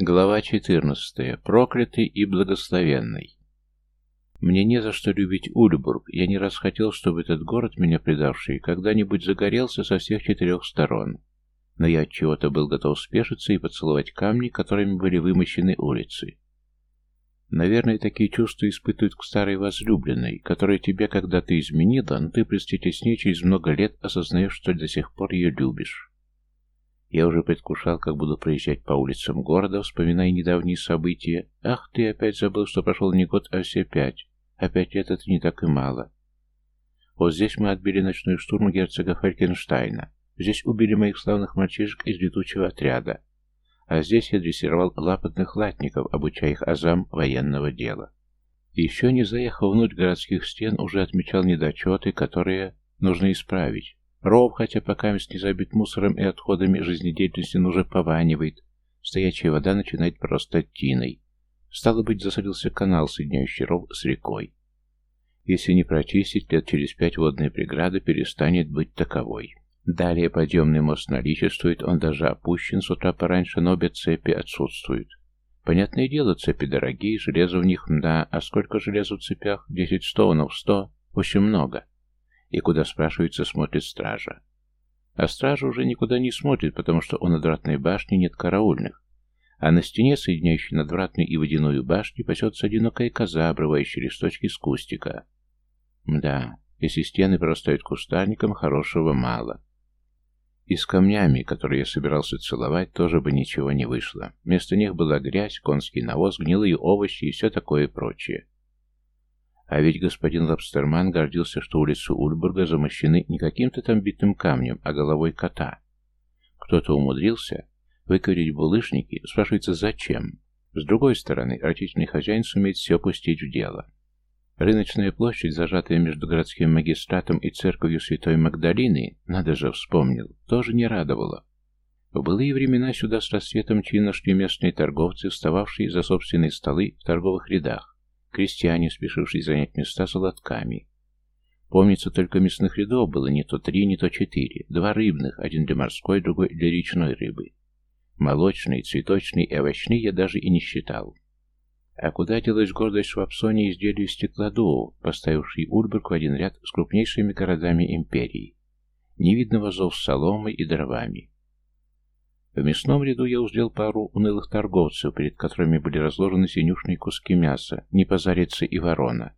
Глава 14. Проклятый и благословенный. Мне не за что любить Ульбург. Я не раз хотел, чтобы этот город, меня предавший, когда-нибудь загорелся со всех четырех сторон. Но я от чего-то был готов спешиться и поцеловать камни, которыми были вымощены улицы. Наверное, такие чувства испытывают к старой возлюбленной, которая тебя когда-то изменила, но ты при с ней через много лет осознаешь, что до сих пор ее любишь. Я уже предвкушал, как буду проезжать по улицам города, вспоминая недавние события. Ах, ты опять забыл, что прошел не год, а все пять. Опять это не так и мало. Вот здесь мы отбили ночной штурм герцога Фалькенштайна. Здесь убили моих славных мальчишек из летучего отряда. А здесь я дрессировал лапотных латников, обучая их азам военного дела. еще не заехав внутрь городских стен, уже отмечал недочеты, которые нужно исправить. Ров, хотя пока не забит мусором и отходами жизнедеятельности, но уже пованивает. Стоячая вода начинает прорастать тиной. Стало быть, засорился канал, соединяющий ров с рекой. Если не прочистить, лет через пять водная преграда перестанет быть таковой. Далее подъемный мост наличествует, он даже опущен с утра пораньше, но обе цепи отсутствуют. Понятное дело, цепи дорогие, железо в них, да, а сколько железа в цепях? Десять стоунов, сто? Очень много и куда, спрашивается, смотрит стража. А стража уже никуда не смотрит, потому что у надвратной башни нет караульных, а на стене, соединяющей надвратную и водяную башню, пасется одинокая коза, обрывающая листочки с кустика. Да, если стены прорастают кустарником, хорошего мало. И с камнями, которые я собирался целовать, тоже бы ничего не вышло. Вместо них была грязь, конский навоз, гнилые овощи и все такое прочее. А ведь господин Лобстерман гордился, что улицы Ульбурга замощены не каким-то там битым камнем, а головой кота. Кто-то умудрился выковырить булыжники, спрашивается, зачем? С другой стороны, рачительный хозяин сумеет все пустить в дело. Рыночная площадь, зажатая между городским магистратом и церковью Святой Магдалины, надо же, вспомнил, тоже не радовала. В былые времена сюда с рассветом чинно шли местные торговцы, встававшие за собственные столы в торговых рядах, крестьяне, спешившие занять места с лотками. Помнится, только мясных рядов было не то три, не то четыре. Два рыбных, один для морской, другой для речной рыбы. Молочные, цветочные и овощные я даже и не считал. А куда делась гордость Швабсони изделию стеклодувов, поставивший Ульберг в один ряд с крупнейшими городами империи? Не видно вазов с соломой и дровами. В мясном ряду я узрел пару унылых торговцев, перед которыми были разложены синюшные куски мяса, не позарится и ворона.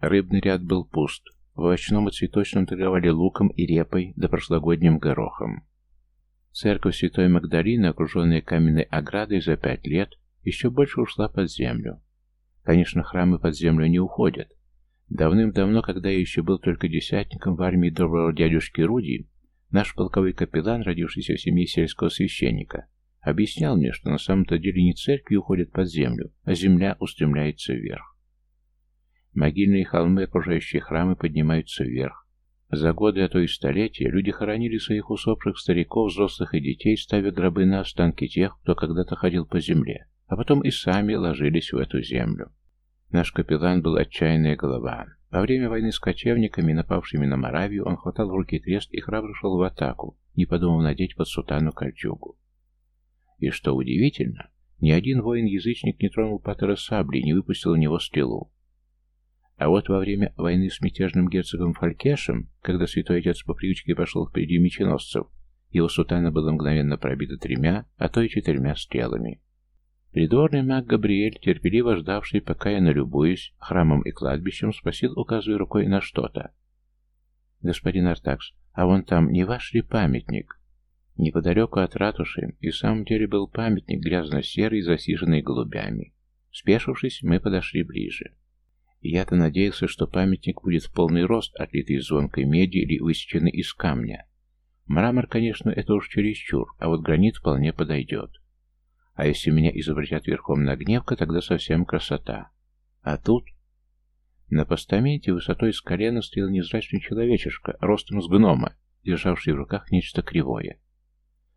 Рыбный ряд был пуст. В овощном и цветочном торговали луком и репой, да прошлогодним горохом. Церковь Святой Магдалины, окруженная каменной оградой за пять лет, еще больше ушла под землю. Конечно, храмы под землю не уходят. Давным-давно, когда я еще был только десятником в армии доброго дядюшки Руди, Наш полковой капеллан, родившийся в семье сельского священника, объяснял мне, что на самом-то деле не церкви уходят под землю, а земля устремляется вверх. Могильные холмы, окружающие храмы, поднимаются вверх. За годы, а то и столетия, люди хоронили своих усопших стариков, взрослых и детей, ставя гробы на останки тех, кто когда-то ходил по земле, а потом и сами ложились в эту землю. Наш капеллан был отчаянная голова. Во время войны с кочевниками, напавшими на Моравию, он хватал в руки крест и храбро шел в атаку, не подумав надеть под сутану кольчугу. И что удивительно, ни один воин-язычник не тронул Паттера сабли и не выпустил у него стрелу. А вот во время войны с мятежным герцогом Фалькешем, когда святой отец по привычке пошел впереди меченосцев, его сутана была мгновенно пробита тремя, а то и четырьмя стрелами. Придворный маг Габриэль, терпеливо ждавший, пока я налюбуюсь храмом и кладбищем, спросил, указывая рукой на что-то. «Господин Артакс, а вон там не ваш ли памятник?» Неподалеку от ратуши и в самом деле был памятник грязно-серый, засиженный голубями. Спешившись, мы подошли ближе. Я-то надеялся, что памятник будет в полный рост, отлитый из звонкой меди или высеченный из камня. Мрамор, конечно, это уж чересчур, а вот гранит вполне подойдет. А если меня изобразят верхом на гневка, тогда совсем красота. А тут... На постаменте высотой с колена стоял незрачный человечишка, ростом с гнома, державший в руках нечто кривое.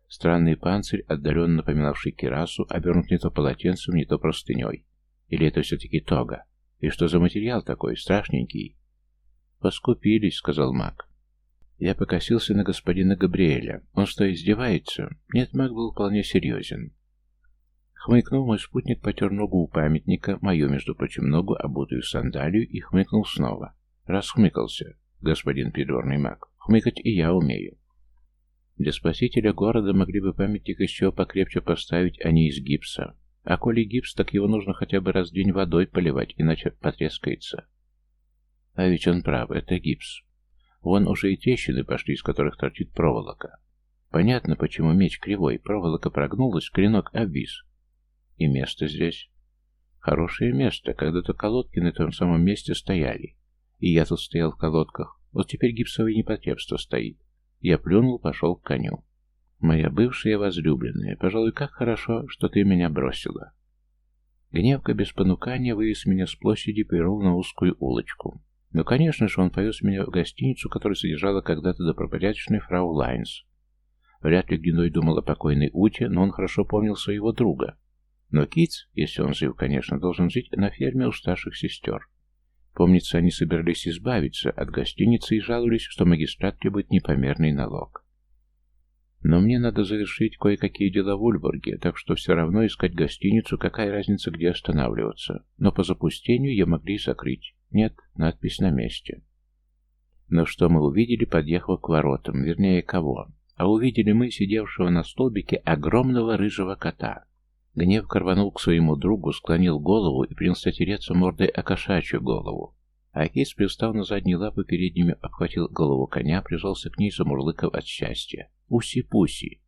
Странный панцирь, отдаленно напоминавший кирасу, обернут не то полотенцем, не то простыней. Или это все-таки тога? И что за материал такой, страшненький? «Поскупились», — сказал маг. Я покосился на господина Габриэля. Он что, издевается? Нет, маг был вполне серьезен. Хмыкнул мой спутник, потер ногу у памятника, мою, между прочим, ногу, обутую сандалию, и хмыкнул снова. Расхмыкался, господин придворный маг. Хмыкать и я умею. Для спасителя города могли бы памятник еще покрепче поставить, а не из гипса. А коли гипс, так его нужно хотя бы раз в день водой поливать, иначе потрескается. А ведь он прав, это гипс. Вон уже и трещины пошли, из которых торчит проволока. Понятно, почему меч кривой, проволока прогнулась, клинок обвис. И место здесь. Хорошее место, когда-то колодки на том самом месте стояли. И я тут стоял в колодках. Вот теперь гипсовое непотребство стоит. Я плюнул, пошел к коню. Моя бывшая возлюбленная, пожалуй, как хорошо, что ты меня бросила. Гневка без понукания вывез меня с площади привел на узкую улочку. Ну, конечно же, он повез меня в гостиницу, которая содержала когда-то добропорядочный фрау Лайнс. Вряд ли Геной думал о покойной Уте, но он хорошо помнил своего друга. Но Китс, если он жив, конечно, должен жить на ферме у старших сестер. Помнится, они собирались избавиться от гостиницы и жаловались, что магистрат требует непомерный налог. Но мне надо завершить кое-какие дела в Ульбурге, так что все равно искать гостиницу, какая разница, где останавливаться. Но по запустению ее могли закрыть. Нет, надпись на месте. Но что мы увидели, подъехав к воротам, вернее, кого? А увидели мы, сидевшего на столбике, огромного рыжего кота. Гнев рванул к своему другу, склонил голову и принялся тереться мордой о кошачью голову. А Кейс, на задние лапы, передними обхватил голову коня, прижался к ней, замурлыкав от счастья. «Уси-пуси!»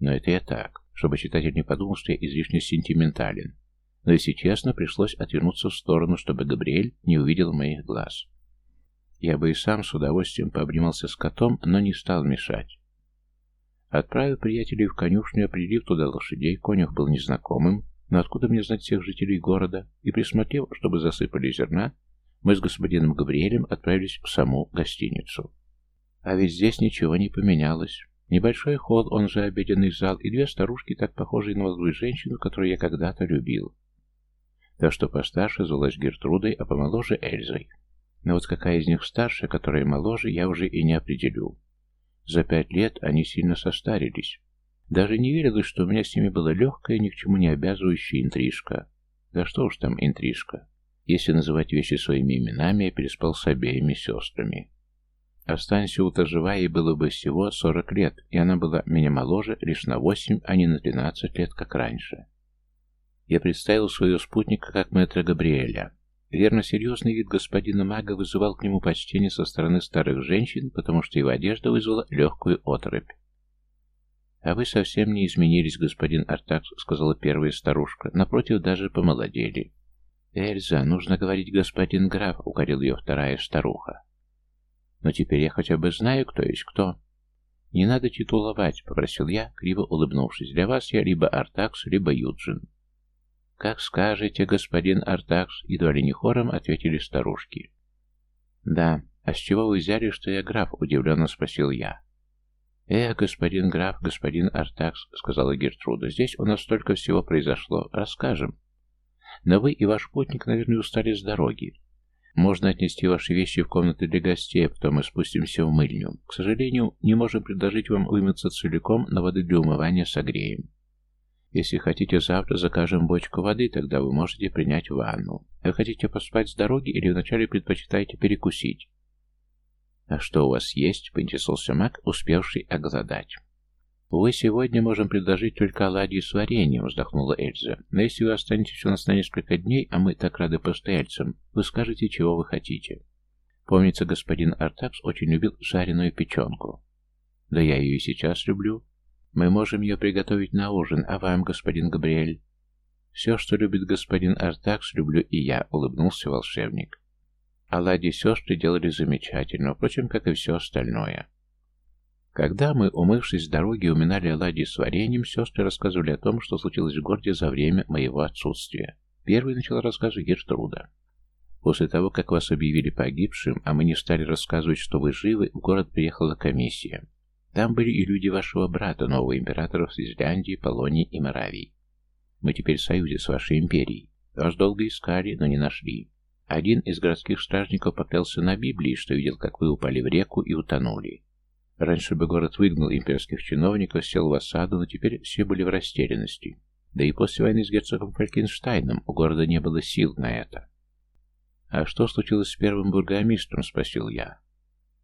Но это я так, чтобы читатель не подумал, что я излишне сентиментален. Но, если честно, пришлось отвернуться в сторону, чтобы Габриэль не увидел моих глаз. Я бы и сам с удовольствием пообнимался с котом, но не стал мешать. Отправив приятелей в конюшню, определив туда лошадей, конюх был незнакомым, но откуда мне знать всех жителей города, и присмотрев, чтобы засыпали зерна, мы с господином Габриэлем отправились в саму гостиницу. А ведь здесь ничего не поменялось. Небольшой холл, он же обеденный зал, и две старушки, так похожие на молодую женщину, которую я когда-то любил. Та, что постарше, звалась Гертрудой, а помоложе Эльзой. Но вот какая из них старше, которая моложе, я уже и не определю. За пять лет они сильно состарились. Даже не верилось, что у меня с ними была легкая, ни к чему не обязывающая интрижка. Да что уж там интрижка. Если называть вещи своими именами, я переспал с обеими сестрами. Останься Ута жива, ей было бы всего сорок лет, и она была меня моложе лишь на восемь, а не на двенадцать лет, как раньше. Я представил своего спутника как мэтра Габриэля. Верно, серьезный вид господина мага вызывал к нему почтение со стороны старых женщин, потому что его одежда вызвала легкую оторопь. «А вы совсем не изменились, господин Артакс», — сказала первая старушка. «Напротив, даже помолодели». «Эльза, нужно говорить господин граф», — укорил ее вторая старуха. «Но теперь я хотя бы знаю, кто есть кто». «Не надо титуловать», — попросил я, криво улыбнувшись. «Для вас я либо Артакс, либо Юджин». «Как скажете, господин Артакс», — едва ли не хором ответили старушки. «Да, а с чего вы взяли, что я граф?» — удивленно спросил я. «Э, господин граф, господин Артакс», — сказала Гертруда, — «здесь у нас столько всего произошло. Расскажем. Но вы и ваш путник, наверное, устали с дороги. Можно отнести ваши вещи в комнаты для гостей, а потом мы спустимся в мыльню. К сожалению, не можем предложить вам вымыться целиком, но воды для умывания согреем. Если хотите завтра закажем бочку воды, тогда вы можете принять ванну. Вы хотите поспать с дороги или вначале предпочитаете перекусить? А что у вас есть? Поинтересовался маг, успевший оголодать. «Увы, сегодня можем предложить только оладьи с вареньем», — вздохнула Эльза. «Но если вы останетесь у нас на несколько дней, а мы так рады постояльцам, вы скажете, чего вы хотите». Помнится, господин Артакс очень любил жареную печенку. «Да я ее и сейчас люблю. Мы можем ее приготовить на ужин, а вам, господин Габриэль?» «Все, что любит господин Артакс, люблю и я», — улыбнулся волшебник. Оладьи сестры делали замечательно, впрочем, как и все остальное. Когда мы, умывшись с дороги, уминали оладьи с вареньем, сестры рассказывали о том, что случилось в городе за время моего отсутствия. Первый начал рассказывать Гертруда. После того, как вас объявили погибшим, а мы не стали рассказывать, что вы живы, в город приехала комиссия. Там были и люди вашего брата, нового императора из Исляндии, Полонии и Моравии. Мы теперь в союзе с вашей империей. Вас долго искали, но не нашли. Один из городских стражников поклялся на Библии, что видел, как вы упали в реку и утонули. Раньше бы город выгнал имперских чиновников, сел в осаду, но теперь все были в растерянности. Да и после войны с герцогом Фалькенштайном у города не было сил на это. «А что случилось с первым бургомистром?» — спросил я.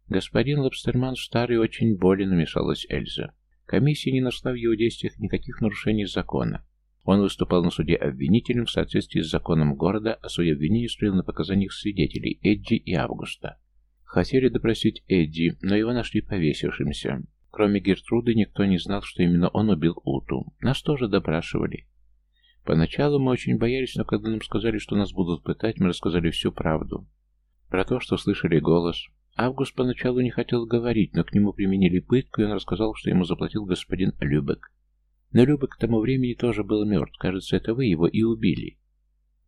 «Господин Лобстерман старый очень болен», — вмешалась Эльза. Комиссия не нашла в его действиях никаких нарушений закона. Он выступал на суде обвинителем в соответствии с законом города, а свои обвинения строил на показаниях свидетелей Эдди и Августа. Хотели допросить Эдди, но его нашли повесившимся. Кроме Гертруды, никто не знал, что именно он убил Уту. Нас тоже допрашивали. Поначалу мы очень боялись, но когда нам сказали, что нас будут пытать, мы рассказали всю правду. Про то, что слышали голос. Август поначалу не хотел говорить, но к нему применили пытку, и он рассказал, что ему заплатил господин Любек. Но Любек к тому времени тоже был мертв. Кажется, это вы его и убили.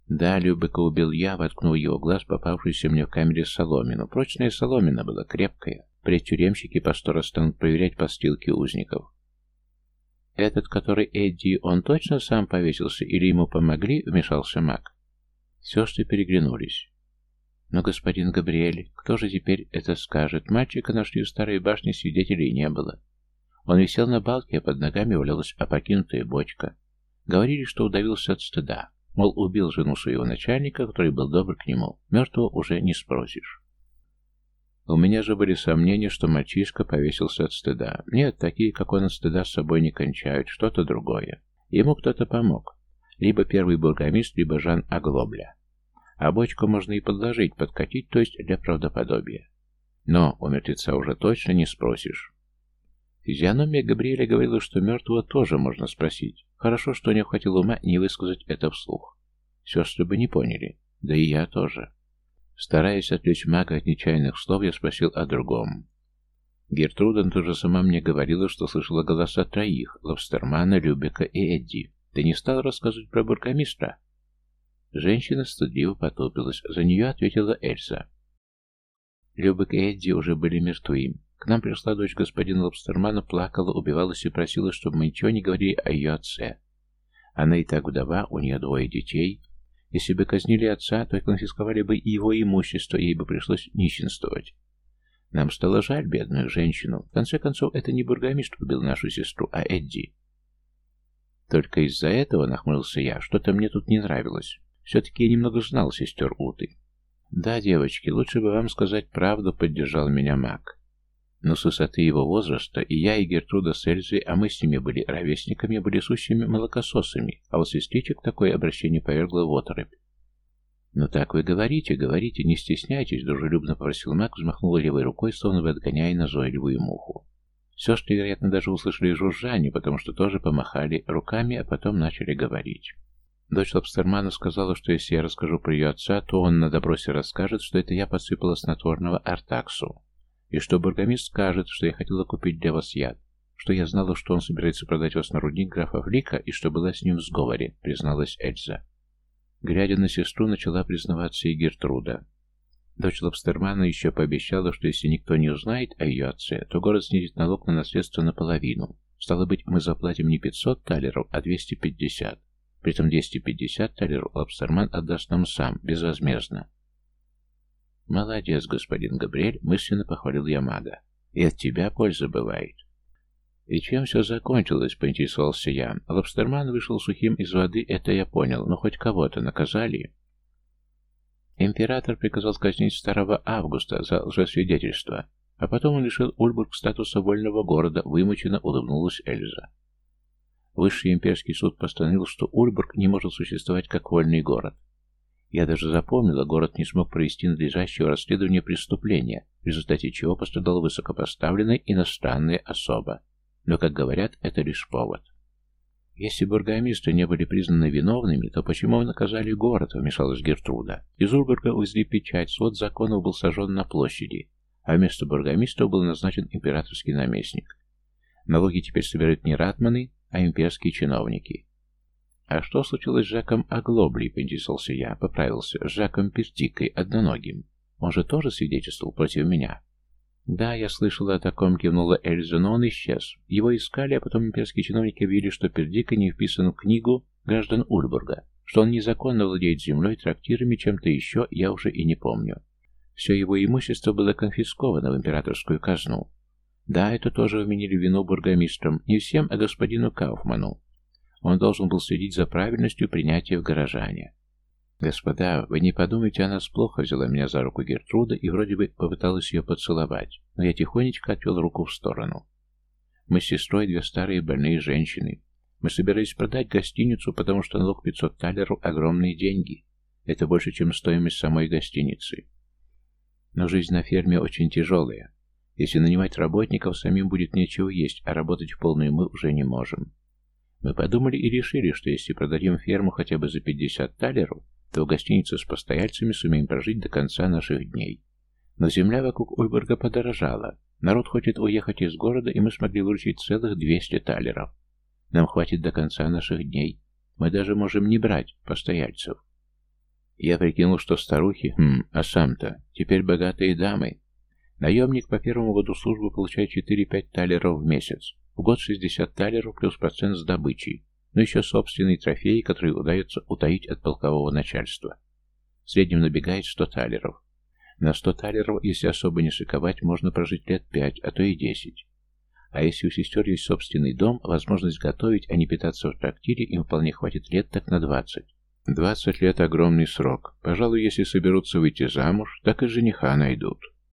Да, Любека убил я, воткнул его глаз, попавшийся мне в камере соломину. Прочная соломина была, крепкая. При тюремщики пастора станут проверять постилки узников. Этот, который Эдди, он точно сам повесился или ему помогли, вмешался маг. Сестры переглянулись. Но, господин Габриэль, кто же теперь это скажет? Мальчика нашли в старой башне, свидетелей не было. Он висел на балке, а под ногами валялась опрокинутая бочка. Говорили, что удавился от стыда. Мол, убил жену своего начальника, который был добр к нему. Мертвого уже не спросишь. У меня же были сомнения, что мальчишка повесился от стыда. Нет, такие, как он от стыда, с собой не кончают, что-то другое. Ему кто-то помог. Либо первый бургомист, либо Жан Аглобля. А бочку можно и подложить, подкатить, то есть для правдоподобия. Но у мертвеца уже точно не спросишь. Физиономия Габриэля говорила, что мертвого тоже можно спросить. Хорошо, что не хватило ума не высказать это вслух. Сестры бы не поняли. Да и я тоже. Стараясь отвлечь мага от нечаянных слов, я спросил о другом. Гертруда тоже сама мне говорила, что слышала голоса троих — Лобстермана, Любека и Эдди. Ты не стал рассказывать про бургомистра? Женщина стыдливо потупилась. За нее ответила Эльза. Любек и Эдди уже были мертвы. К нам пришла дочь господина Лобстермана, плакала, убивалась и просила, чтобы мы ничего не говорили о ее отце. Она и так вдова, у нее двое детей. Если бы казнили отца, то конфисковали бы и его имущество, ей бы пришлось нищенствовать. Нам стало жаль бедную женщину. В конце концов, это не бургомистр убил нашу сестру, а Эдди. Только из-за этого, нахмурился я, что-то мне тут не нравилось. Все-таки я немного знал сестер Уты. Да, девочки, лучше бы вам сказать правду, поддержал меня маг. Но с высоты его возраста и я, и Гертруда с Эльзой, а мы с ними были ровесниками, были сущими молокососами, а вот сестричек такое обращение повергло в оторопь. «Ну так вы говорите, говорите, не стесняйтесь», — дружелюбно попросил маг, взмахнул левой рукой, словно бы отгоняя назойливую муху. Сестры, вероятно, даже услышали жужжание, потому что тоже помахали руками, а потом начали говорить. Дочь Лобстермана сказала, что если я расскажу про ее отца, то он на допросе расскажет, что это я подсыпала снотворного Артаксу. И что бургомист скажет, что я хотела купить для вас яд, что я знала, что он собирается продать вас на рудник графа Флика, и что была с ним в сговоре, призналась Эльза. Глядя на сестру, начала признаваться и Гертруда. Дочь Лобстермана еще пообещала, что если никто не узнает о ее отце, то город снизит налог на наследство наполовину. Стало быть, мы заплатим не 500 талеров, а 250. Притом 250 талеров Лобстерман отдаст нам сам, безвозмездно. «Молодец, господин Габриэль», — мысленно похвалил я мага. «И от тебя польза бывает». «И чем все закончилось?» — поинтересовался я. Лобстерман вышел сухим из воды, это я понял, но хоть кого-то наказали. Император приказал казнить старого Августа за лжесвидетельство, а потом он лишил Ульбург статуса вольного города, вымученно улыбнулась Эльза. Высший имперский суд постановил, что Ульбург не может существовать как вольный город. Я даже запомнила, город не смог провести надлежащего расследования преступления, в результате чего пострадала высокопоставленная иностранная особа. Но, как говорят, это лишь повод. Если бургомистры не были признаны виновными, то почему наказали город, вмешалась Гертруда. Из Урбурга увезли печать, свод законов был сожжен на площади, а вместо бургомистра был назначен императорский наместник. Налоги теперь собирают не ратманы, а имперские чиновники. «А что случилось с Жаком Оглоблей?» — поинтересовался я, поправился. «С Жаком Пертикой, одноногим. Он же тоже свидетельствовал против меня?» «Да, я слышала о таком», — кивнула Эльза, но он исчез. Его искали, а потом имперские чиновники объявили, что Пердика не вписан в книгу граждан Ульбурга, что он незаконно владеет землей, трактирами, чем-то еще, я уже и не помню. Все его имущество было конфисковано в императорскую казну. Да, это тоже вменили вину бургомистрам, не всем, а господину Кауфману. Он должен был следить за правильностью принятия в горожане. «Господа, вы не подумайте о нас плохо», — взяла меня за руку Гертруда и вроде бы попыталась ее поцеловать, но я тихонечко отвел руку в сторону. Мы с сестрой две старые больные женщины. Мы собирались продать гостиницу, потому что налог 500 талеров — огромные деньги. Это больше, чем стоимость самой гостиницы. Но жизнь на ферме очень тяжелая. Если нанимать работников, самим будет нечего есть, а работать в полную мы уже не можем. Мы подумали и решили, что если продадим ферму хотя бы за 50 талеров, то в с постояльцами сумеем прожить до конца наших дней. Но земля вокруг Ульберга подорожала. Народ хочет уехать из города, и мы смогли выручить целых 200 талеров. Нам хватит до конца наших дней. Мы даже можем не брать постояльцев. Я прикинул, что старухи, хм, а сам-то, теперь богатые дамы. Наемник по первому году службы получает 4-5 талеров в месяц. В год 60 талеров плюс процент с добычей но еще собственные трофеи, которые удается утаить от полкового начальства. В среднем набегает 100 талеров. На 100 талеров, если особо не шиковать, можно прожить лет 5, а то и 10. А если у сестер есть собственный дом, возможность готовить, а не питаться в трактире, им вполне хватит лет так на 20. 20 лет – огромный срок. Пожалуй, если соберутся выйти замуж, так и жениха найдут.